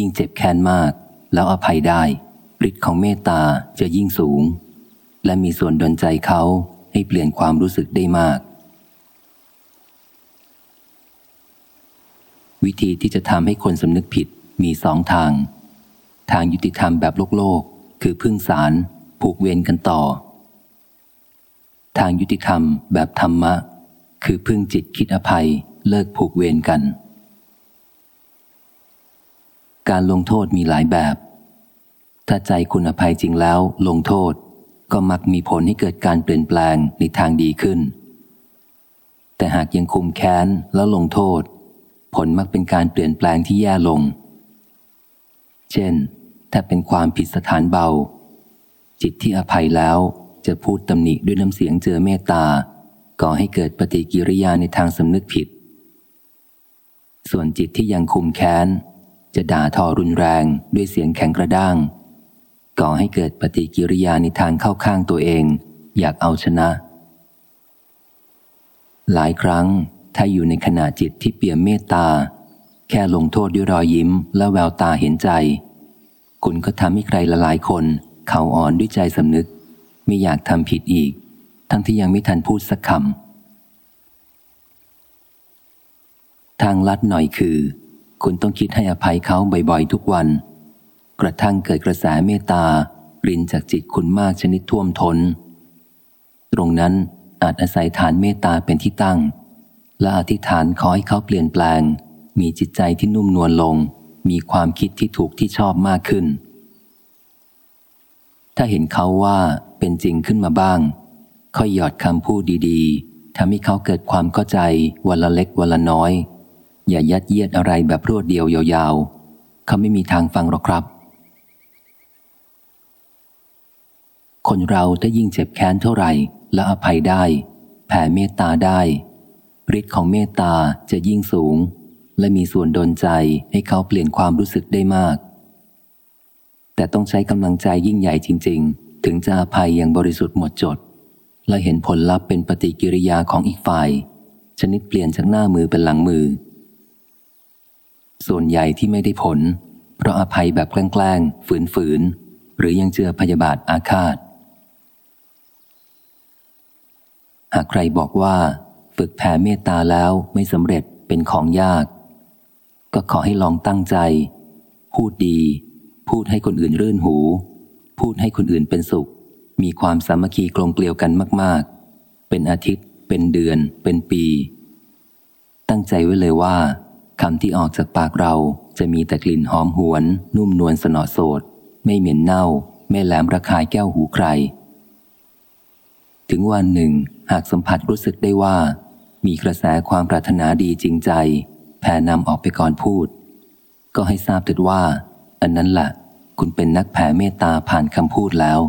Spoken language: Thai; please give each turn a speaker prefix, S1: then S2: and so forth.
S1: ยิ่งเจ็บแค้นมาก แล้วอภัยได้ฤทธิ์ของเมตตาจะยิ่งสูง และมีส่วนดลใจเขาให้เปลี่ยนความรู้สึกได้มาก วิธีที่จะทำให้คนสำนึกผิดมีสองทาง ทางยุติธรรมแบบโลกโลก คือพึ่งสารผูกเวรกันต่อ ทางยุติธรรมแบบธรรมะ คือพึ่งจิตคิดอภัยเลิกผูกเวรกัน การลงโทษมีหลายแบบ ถ้าใจคุณอภัยจริงแล้วลงโทษก็มักมีผลให้เกิดการเปลี่ยนแปลงในทางดีขึ้น แต่หากยังคุมแค้นแล้วลงโทษ ผลมักเป็นการเปลี่ยนแปลงที่แย่ลง เช่น ถ้าเป็นความผิดสถานเบา จิตที่อภัยแล้วจะพูดตำหนิด้วยน้ำเสียงเจอเมตตา ก่อให้เกิดปฏิกิริยาในทางสำนึกผิด ส่วนจิตที่ยังคุมแค้น จะด่าทอรุนแรงด้วยเสียงแข็งกระด้าง ก่อให้เกิดปฏิกิริยาในทางเข้าข้างตัวเอง อยากเอาชนะ หลายครั้งถ้าอยู่ในขณะจิตที่เปี่ยมเมตตา แค่ลงโทษด้วยรอยยิ้มและแววตาเห็นใจ คุณก็ทำให้ใครละหลายคนเข่าอ่อนด้วยใจสำนึก ไม่อยากทำผิดอีก ทั้งที่ยังไม่ทันพูดสักคำทางลัดหน่อยคือ คุณต้องคิดให้อภัยเขาบ่อยๆ ทุกวัน กระทั่งเกิดกระแสเมตตารินจากจิตคุณมากชนิดท่วมทนตรงนั้นอาจอาศัยฐานเมตตาเป็นที่ตั้ง และอธิษฐานขอให้เขาเปลี่ยนแปลง มีจิตใจที่นุ่มนวลลง มีความคิดที่ถูกที่ชอบมากขึ้น ถ้าเห็นเขาว่าเป็นจริงขึ้นมาบ้าง ค่อยหยอดคำพูดดีๆทำให้เขาเกิดความเข้าใจวันละเล็กวันละน้อย อย่ายัดเยียดอะไรแบบรวดเดียวยาวๆ เขาไม่มีทางฟังหรอกครับ คนเราถ้ายิ่งเจ็บแค้นเท่าไหร่และอภัยได้ แผ่เมตตาได้ฤทธิ์ของเมตตาจะยิ่งสูง และมีส่วนดนใจให้เขาเปลี่ยนความรู้สึกได้มาก แต่ต้องใช้กำลังใจยิ่งใหญ่จริง ๆ ถึงจะอภัยอย่างบริสุทธิ์หมดจด และเห็นผลลัพธ์เป็นปฏิกิริยาของอีกฝ่าย ชนิดเปลี่ยนจากหน้ามือเป็นหลังมือ ส่วนใหญ่ที่ไม่ได้ผล เพราะอภัยแบบแกล้งๆฝืนๆ หรือยังเจือพยาบาทอาฆาต หากใครบอกว่า ฝึกแผ่เมตตาแล้วไม่สำเร็จเป็นของยาก ก็ขอให้ลองตั้งใจ พูดดี พูดให้คนอื่นรื่นหู พูดให้คนอื่นเป็นสุข มีความสามัคคีกลมเกลียวกันมาก ๆ เป็นอาทิตย์ เป็นเดือน เป็นปี ตั้งใจไว้เลยว่า คำที่ออกจากปากเราจะมีแต่กลิ่นหอมหวน นุ่มนวลสนอโสด ไม่เหม็นเน่า ไม่แหลมระคายแก้วหูใคร ถึงวันหนึ่ง หากสัมผัสรู้สึกได้ว่า มีกระแสความปรารถนาดีจริงใจ แผ่นำออกไปก่อนพูด ก็ให้ทราบเถิดว่า อันนั้นแหละคุณเป็นนักแผ่เมตตาผ่านคำพูดแล้ว